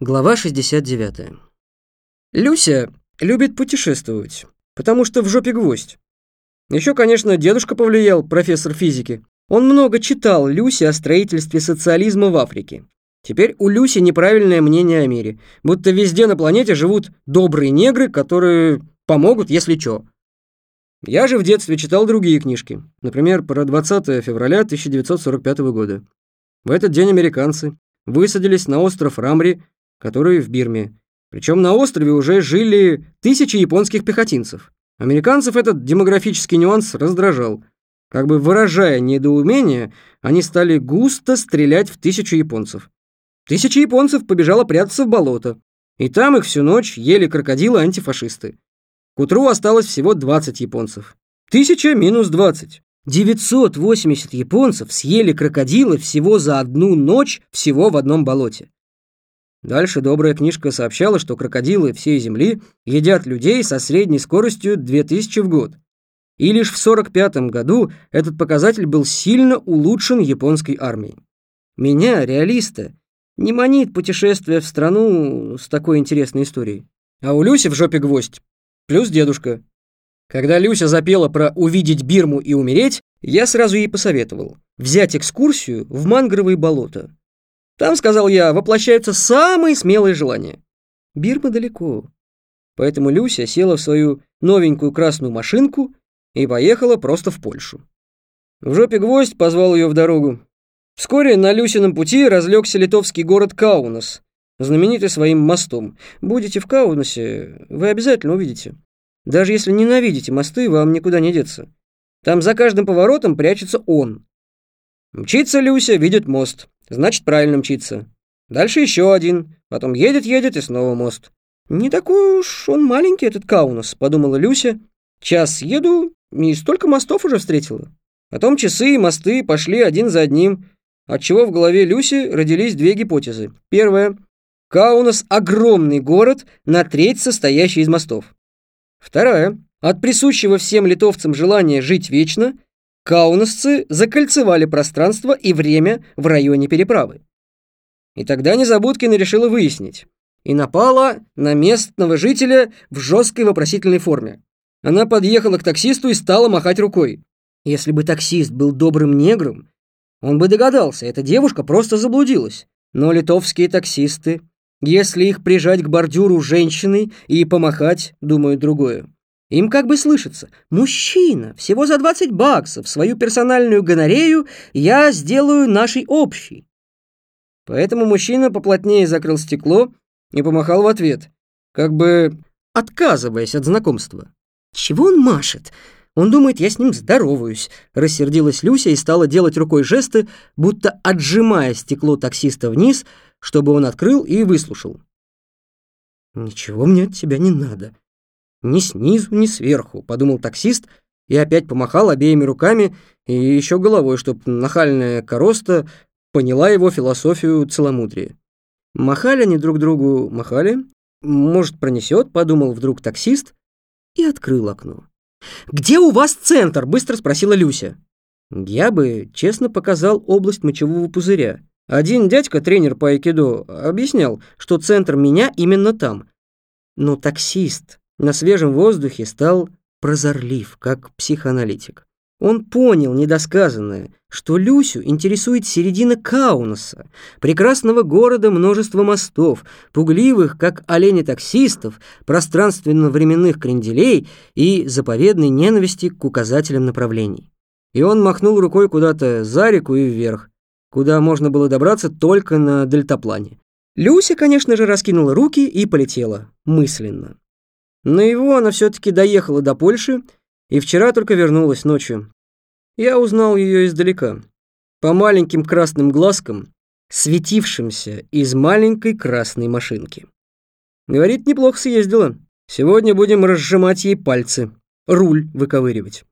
Глава 69. Люся любит путешествовать, потому что в жопе гвоздь. Еще, конечно, дедушка повлиял, профессор физики. Он много читал Люсе о строительстве социализма в Африке. Теперь у Люси неправильное мнение о мире, будто везде на планете живут добрые негры, которые помогут, если чё. Я же в детстве читал другие книжки, например, про 20 февраля 1945 года. В этот день американцы высадились на остров Рамри которые в Бирме. Причем на острове уже жили тысячи японских пехотинцев. Американцев этот демографический нюанс раздражал. Как бы выражая недоумение, они стали густо стрелять в тысячу японцев. Тысяча японцев побежала прятаться в болото. И там их всю ночь ели крокодилы-антифашисты. К утру осталось всего 20 японцев. Тысяча минус 20. 980 японцев съели крокодилы всего за одну ночь всего в одном болоте. Дальше добрая книжка сообщала, что крокодилы всей Земли едят людей со средней скоростью 2000 в год. И лишь в 45 году этот показатель был сильно улучшен японской армией. Меня, реалиста, не манит путешествие в страну с такой интересной историей. А у Люси в жопе гвоздь. Плюс дедушка. Когда Люся запела про «увидеть Бирму и умереть», я сразу ей посоветовал взять экскурсию в мангровые болота. Там, сказал я, воплощаются самые смелые желания. Бирма далеко. Поэтому Люся села в свою новенькую красную машинку и поехала просто в Польшу. В жопе гвоздь позвал ее в дорогу. Вскоре на Люсином пути разлегся литовский город Каунас, знаменитый своим мостом. Будете в Каунасе, вы обязательно увидите. Даже если ненавидите мосты, вам никуда не деться. Там за каждым поворотом прячется он. Мчится Люся, видит мост. Значит, правильно мчится. Дальше еще один. Потом едет-едет и снова мост. Не такой уж он маленький, этот Каунас, подумала Люся. Час еду и столько мостов уже встретила. Потом часы и мосты пошли один за одним, отчего в голове Люси родились две гипотезы. Первая. Каунас – огромный город, на треть состоящий из мостов. Вторая. От присущего всем литовцам желания жить вечно – Каунасцы закольцевали пространство и время в районе переправы. И тогда Незабудкина решила выяснить. И напала на местного жителя в жесткой вопросительной форме. Она подъехала к таксисту и стала махать рукой. Если бы таксист был добрым негром, он бы догадался, эта девушка просто заблудилась. Но литовские таксисты, если их прижать к бордюру женщиной и помахать, думают другое. Им как бы слышится, мужчина, всего за 20 баксов, свою персональную гонорею я сделаю нашей общей. Поэтому мужчина поплотнее закрыл стекло и помахал в ответ, как бы отказываясь от знакомства. Чего он машет? Он думает, я с ним здороваюсь. Рассердилась Люся и стала делать рукой жесты, будто отжимая стекло таксиста вниз, чтобы он открыл и выслушал. «Ничего мне от тебя не надо», ни снизу, ни сверху, подумал таксист и опять помахал обеими руками и еще головой, чтоб нахальная короста поняла его философию целомудрия. Махали они друг другу, махали. Может, пронесет, подумал вдруг таксист и открыл окно. «Где у вас центр?» — быстро спросила Люся. Я бы честно показал область мочевого пузыря. Один дядька, тренер по айкидо, объяснял, что центр меня именно там. Но таксист на свежем воздухе стал прозорлив, как психоаналитик. Он понял недосказанное, что Люсю интересует середина Каунаса, прекрасного города множества мостов, пугливых, как олени таксистов, пространственно-временных кренделей и заповедной ненависти к указателям направлений. И он махнул рукой куда-то за реку и вверх, куда можно было добраться только на дельтаплане. Люся, конечно же, раскинула руки и полетела, мысленно. На его она все-таки доехала до Польши и вчера только вернулась ночью. Я узнал ее издалека, по маленьким красным глазкам, светившимся из маленькой красной машинки. Говорит, неплохо съездила. Сегодня будем разжимать ей пальцы, руль выковыривать.